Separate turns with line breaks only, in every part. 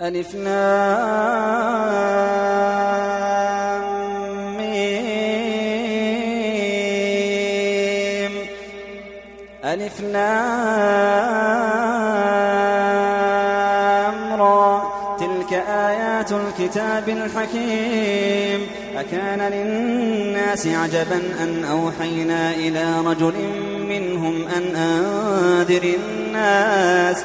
ألف ميم. ألف تلك آيات الكتاب الحكيم. أكان للناس عجبا أن أوحينا إلى رجل منهم أن أنذر الناس.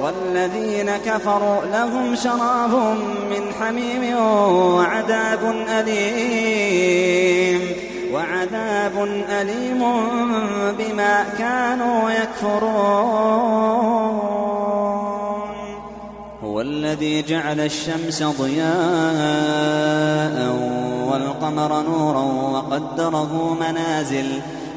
والذين كفروا لهم شراب من حميم وعذاب أليم وعذاب أليم بما كانوا يكفرون. هو الذي جعل الشمس ضياء والقمر نورا وقدره منازل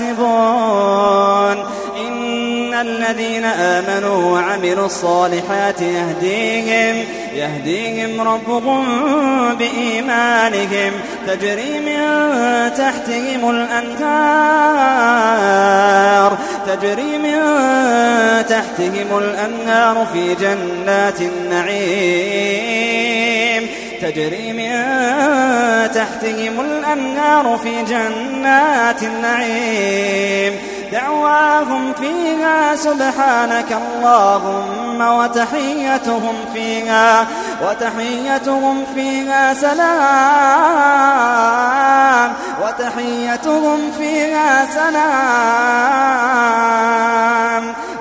يكسبون. إن الذين آمنوا وعملوا الصالحات يهديهم يهديهم ربهم بإيمانهم. تجري من تحتهم الأنهار تجري من تحتهم الأنهار في جنات النعيم. تجري من تحتهم الأنهار في جنات النعيم. دعواهم فيها سبحانك اللهم وتحيتهم فيها وتحيتهم فيها سلام وتحيتهم فيها سلام.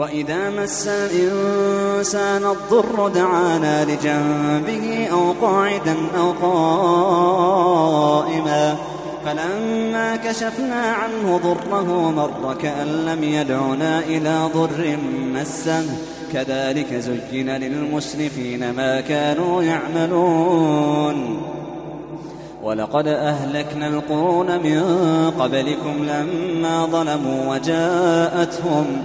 وإذا مس الإنسان الضر دعانا لجنبه أو قاعدا أو قائما فلما كشفنا عنه ضره مر كأن لم يدعنا إلى ضر مسه. كذلك زين للمسرفين ما كانوا يعملون. ولقد أهلكنا القرون من قبلكم لما ظلموا وجاءتهم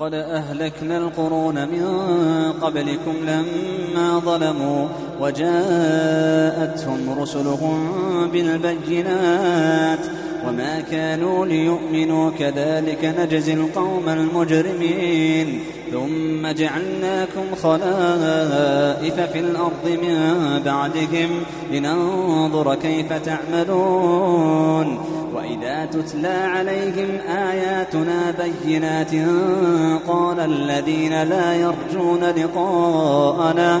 ولقد أهلكنا القرون من قبلكم لما ظلموا وجاءتهم رسلهم بالبينات وما كانوا ليؤمنوا كذلك نجزي القوم المجرمين ثم جعلناكم خلائف في الأرض من بعدهم لننظر كيف تعملون وإذا تتلى عليهم آياتنا بينات قال الذين لا يرجون لقاءنا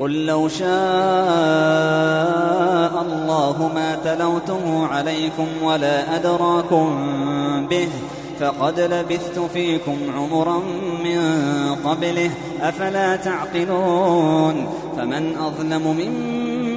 قل لو شاء الله ما تلوته عليكم ولا أدراكم به فقد لبثت فيكم عمرا من قبله أفلا تعقلون؟ فمن أظلم ممن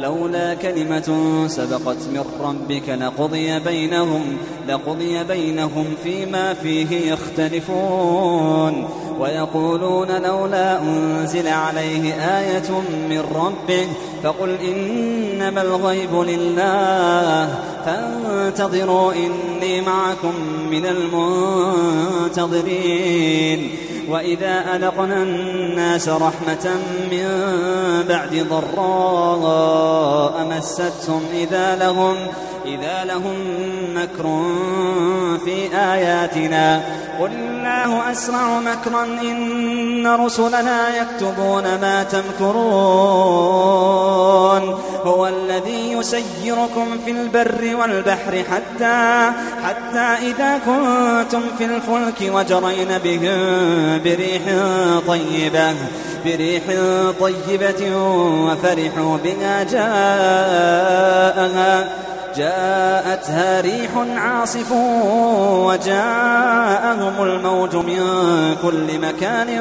ولولا كلمة سبقت من ربك لقضي بينهم لقضي بينهم فيما فيه يختلفون. ويقولون لولا أنزل عليه آية من ربه فقل إنما الغيب لله. فانتظروا إني معكم من المنتظرين. وإذا ألقنا الناس رحمة من بعد ضراء مستهم إذا لهم إذا لهم مكر في آياتنا. قل الله أسرع مكرا إن رسلنا يكتبون ما تمكرون. هو الذي يسيركم في البر والبحر حتى حتى إذا كنتم في الفلك وجرين بهم بريح طيبة بريح طيبة وفرحوا بها جاءها. جاءتها ريح عاصف وجاءهم الموج من كل مكان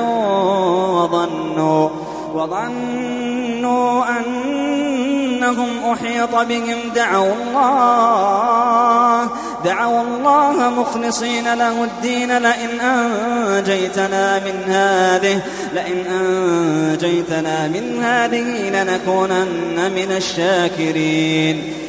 وظنوا وظنوا أنهم أحيط بهم. دعوا الله دعوا الله مخلصين له الدين. لئن أنجيتنا من هذه لئن أنجيتنا من هذه لنكونن من الشاكرين.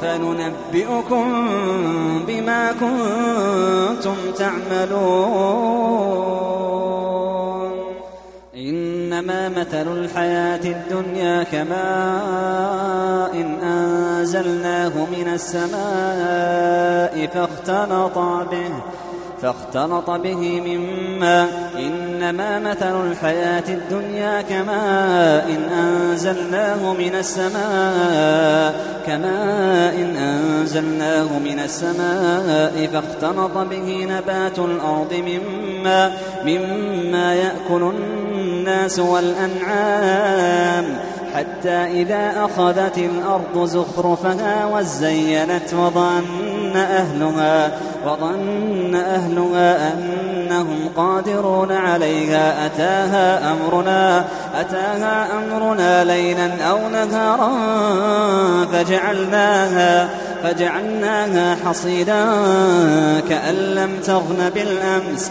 فننبئكم بما كنتم تعملون. إنما مثل الحياة الدنيا كماء إن أنزلناه من السماء فاختلط به. فاختلط به مما إنما مثل الحياة الدنيا كماء إن أنزلناه من السماء كماء إن أنزلناه من السماء فاختلط به نبات الأرض مما مما يأكل الناس والأنعام. حتى إذا أخذت الأرض زخرفها وزينت وظن أهلها وظن أهلها أنهم قادرون عليها. أتاها أمرنا أتاها أمرنا ليلا أو نهارا فجعلناها فجعلناها حصيدا كأن لم تغن بالأمس.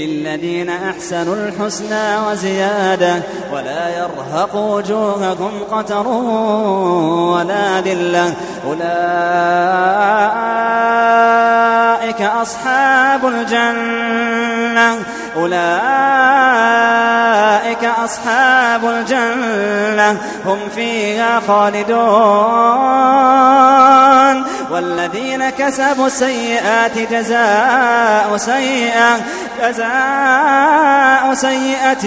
للذين أحسنوا الحسنى وزيادة ولا يرهق وجوهكم قتر ولا ذلة. أولئك أصحاب الجنة. أولئك أصحاب الجنة. هم فيها خالدون. كسبوا السيئات جزاء سيئة جزاء سيئة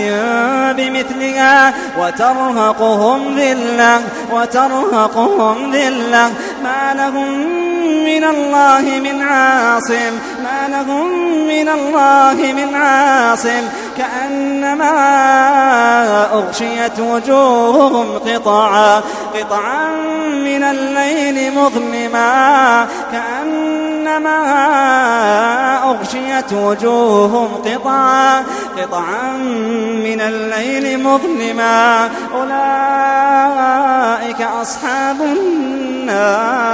بمثلها. وترهقهم ذلة وترهقهم ذلة. ما لهم من الله من عاصم ما لهم من الله من عاصم. كأنما أغشيت وجوههم قطعا قطعا من الليل مظلما كأنما أغشيت وجوههم قطعا قطعا من الليل مظلما. أولئك أصحاب النار.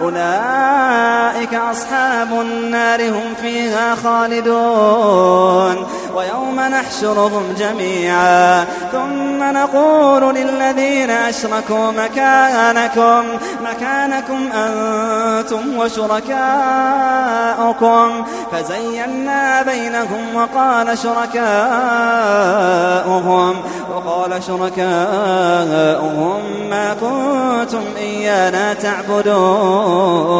أولئك أصحاب النار هم فيها خالدون. ويوم نحشرهم جميعا. ثم نقول للذين أشركوا مكانكم مكانكم أنتم وشركاؤكم. فزينا بينهم وقال شركاؤهم وقال شركاؤهم ما كنتم إيانا تعبدون.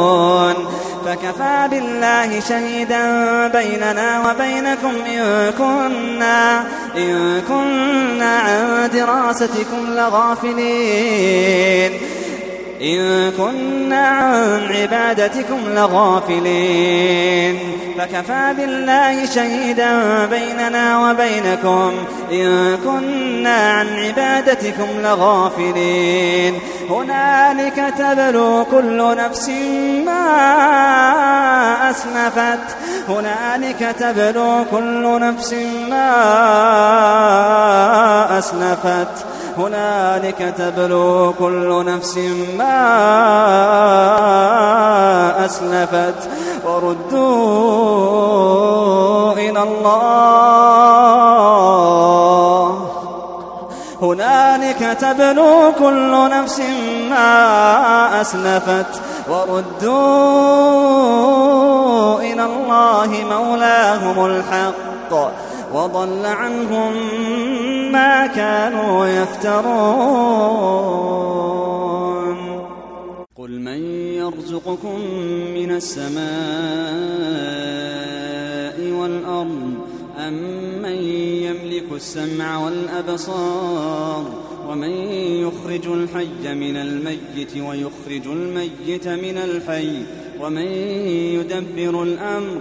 فكفى بالله شهيدا بيننا وبينكم إن كنا, إن كنا عن دراستكم لغافلين. إن كنا عن عبادتكم لغافلين. فكفى بالله شهيدا بيننا وبينكم. إن كنا عن عبادتكم لغافلين. هنالك تبلو كل نفس ما أسنفت هنالك تبلو كل نفس ما أسنفت هنالك تبلو كل نفس ما أسلفت وردوا إلى الله. هنالك تبلو كل نفس ما أسلفت وردوا إلى الله مولاهم الحق وضل عنهم ما كانوا يفترون. قل من يرزقكم من السماء والأرض أم من يملك السمع والأبصار ومن يخرج الحي من الميت ويخرج الميت من الحي ومن يدبر الأمر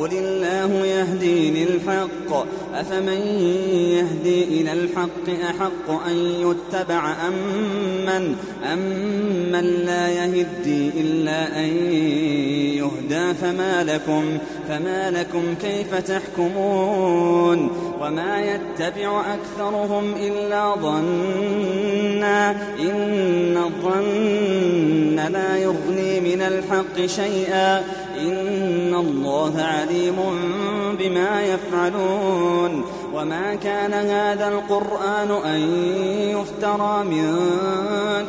قل الله يهدي للحق أفمن يهدي إلى الحق أحق أن يتبع أم من, أم لا يهدي إلا أن يهدى فما لكم فما لكم كيف تحكمون وما يتبع أكثرهم إلا ظنا إن الظن لا يغني من الحق شيئا إن الله عليم بما يفعلون وما كان هذا القرآن أن يفترى من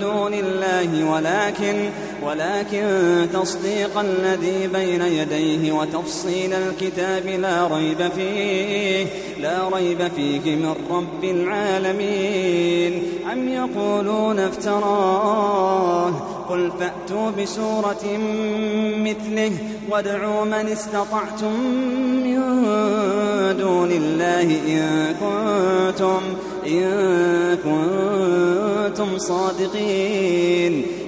دون الله ولكن ولكن تصديق الذي بين يديه وتفصيل الكتاب لا ريب فيه لا ريب فيه من رب العالمين. أم يقولون افتراه؟ قل فأتوا بسورة مثله وادعوا من استطعتم من دون الله إن كنتم إن كنتم صادقين.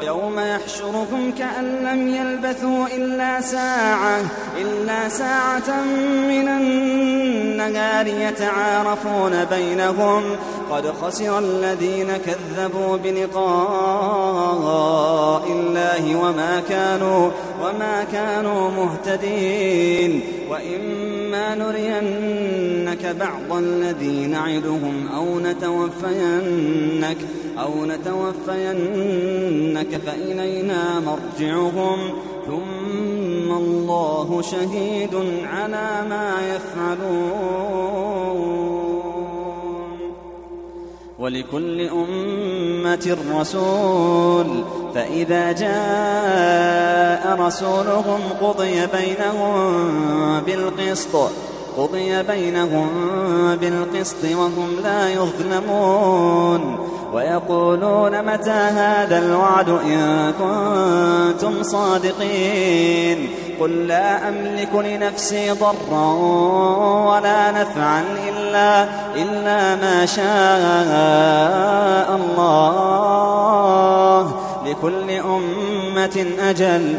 ويوم يحشرهم كأن لم يلبثوا إلا ساعة إلا ساعة من النهار يتعارفون بينهم. قد خسر الذين كذبوا بلقاء الله وما كانوا وما كانوا مهتدين. وإما نرينك بعض الذي نعدهم أو نتوفينك أو نتوفينك فإلينا مرجعهم. ثم الله شهيد على ما يفعلون. ولكل أمة رسول. فإذا جاء رسولهم قضي بينهم بالقسط. قضي بينهم بالقسط وهم لا يظلمون ويقولون متى هذا الوعد إن كنتم صادقين قل لا أملك لنفسي ضرا ولا نفعا إلا, إلا ما شاء الله لكل أمة أجل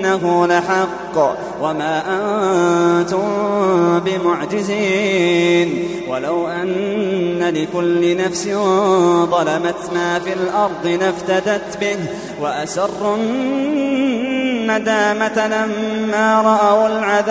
إنه لحق وما أنتم بمعجزين ولو أن لكل نفس ظلمت ما في الأرض لافتدت به وأسروا الندامة لما رأوا العذاب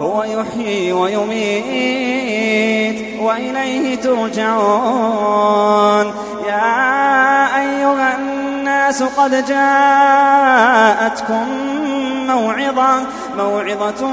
هو يحيي ويميت وإليه ترجعون. يا أيها الناس قد جاءتكم موعظة موعظة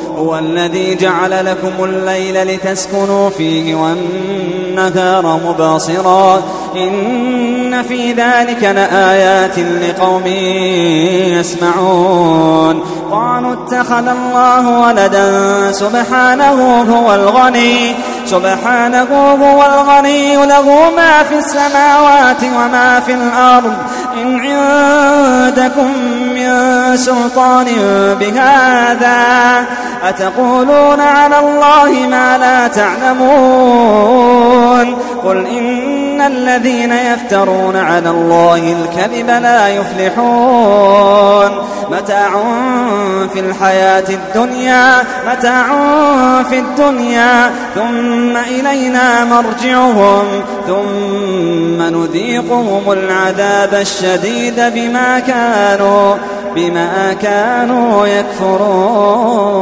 هو الذي جعل لكم الليل لتسكنوا فيه والنهار مباصرا إن في ذلك لآيات لقوم يسمعون. قالوا اتخذ الله ولدا سبحانه هو الغني. سبحانه هو الغني له ما في السماوات وما في الأرض. إن عندكم من سلطان بهذا أتقولون على الله ما لا تعلمون؟ قل إن الذين يفترون على الله الكذب لا يفلحون متاع في الحياة الدنيا متاع في الدنيا ثم إلينا مرجعهم ثم نذيقهم العذاب الشديد بما كانوا بما كانوا يكفرون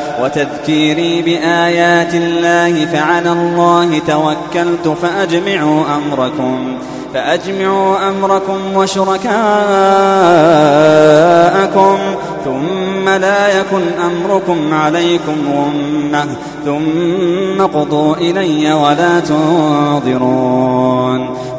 وتذكيري بآيات الله فعلى الله توكلت فأجمعوا أمركم فأجمعوا أمركم وشركاءكم ثم لا يكن أمركم عليكم غمة ثم قضوا إلي ولا تنظرون.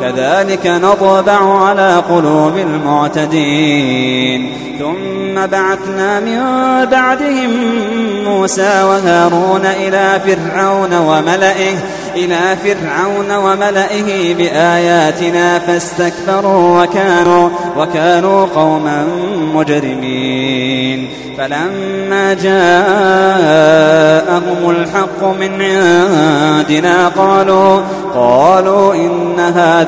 كذلك نطبع على قلوب المعتدين. ثم بعثنا من بعدهم موسى وهارون إلى فرعون وملئه إلى فرعون وملئه بآياتنا فاستكبروا وكانوا وكانوا قوما مجرمين. فلما جاءهم الحق من عندنا قالوا قالوا إن هذا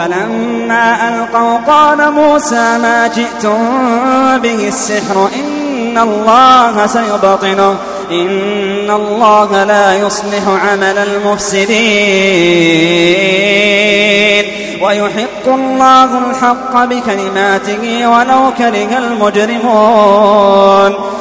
فلما ألقوا قال موسى ما جئتم به السحر إن الله سيبطنه إن الله لا يصلح عمل المفسدين. ويحق الله الحق بكلماته ولو كره المجرمون.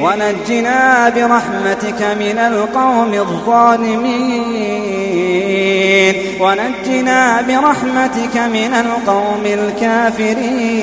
ونجنا برحمتك من القوم الظالمين. ونجنا برحمتك من القوم الكافرين.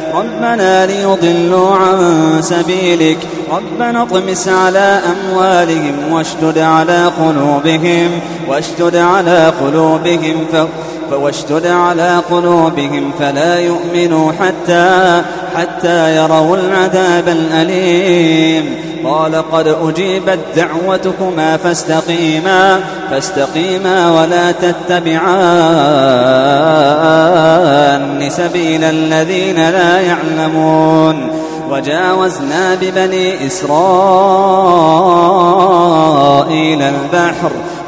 ربنا ليضلوا عن سبيلك. ربنا اطمس على أموالهم واشدد على قلوبهم واشدد على قلوبهم ف واشتد على قلوبهم فلا يؤمنوا حتى حتى يروا العذاب الأليم. قال قد أجيبت دعوتكما فاستقيما فاستقيما ولا تتبعان سبيل الذين لا يعلمون. وجاوزنا ببني إسرائيل البحر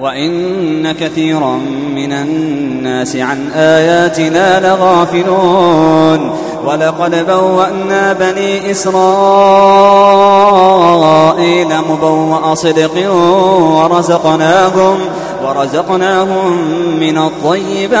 وإن كثيرا من الناس عن آياتنا لغافلون ولقد بوأنا بني إسرائيل مبوأ صدق ورزقناهم ورزقناهم من الطيبات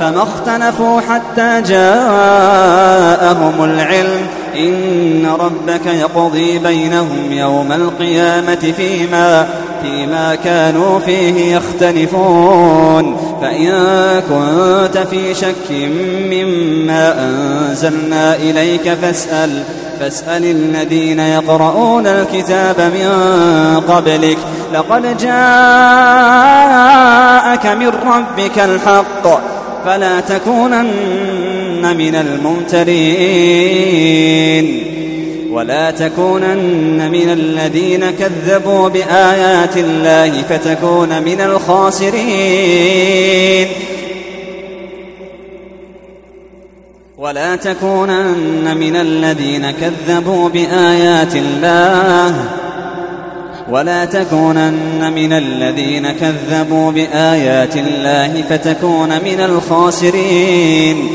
فما اختلفوا حتى جاءهم العلم إن ربك يقضي بينهم يوم القيامة فيما فيما كانوا فيه يختلفون. فإن كنت في شك مما أنزلنا إليك فاسأل فاسأل الذين يقرؤون الكتاب من قبلك. لقد جاءك من ربك الحق فلا تكونن من الممترين. ولا تكونن من الذين كذبوا بآيات الله فتكون من الخاسرين. ولا تكونن من الذين كذبوا بآيات الله. ولا تكونن من الذين كذبوا بآيات الله فتكون من الخاسرين.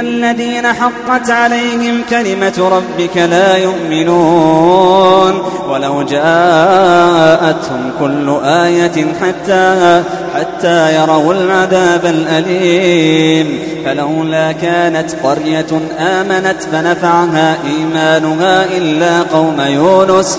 الذين حقت عليهم كلمة ربك لا يؤمنون. ولو جاءتهم كل آية حتى حتى يروا العذاب الأليم. فلولا كانت قرية آمنت فنفعها إيمانها إلا قوم يونس.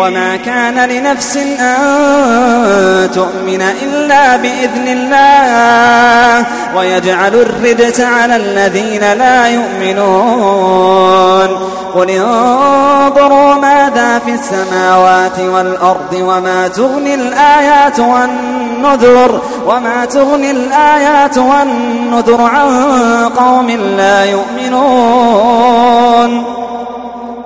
وما كان لنفس أن تؤمن إلا بإذن الله ويجعل الرجس على الذين لا يؤمنون. قل انظروا ماذا في السماوات والأرض وما تغني الآيات والنذر وما تغني الآيات والنذر عن قوم لا يؤمنون.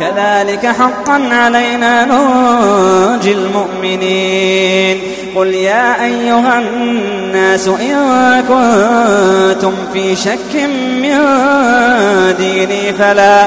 كذلك حقا علينا ننجي المؤمنين. قل يا أيها الناس إن كنتم في شك من ديني فلا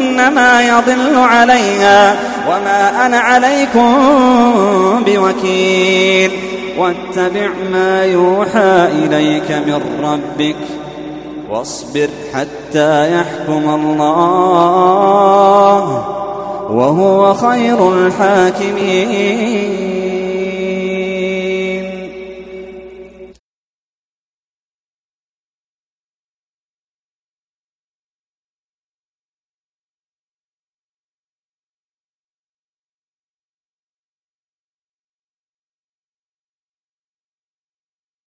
فإنما يضل عليها وما أنا عليكم بوكيل. واتبع ما يوحى إليك من ربك واصبر حتى يحكم الله وهو خير الحاكمين.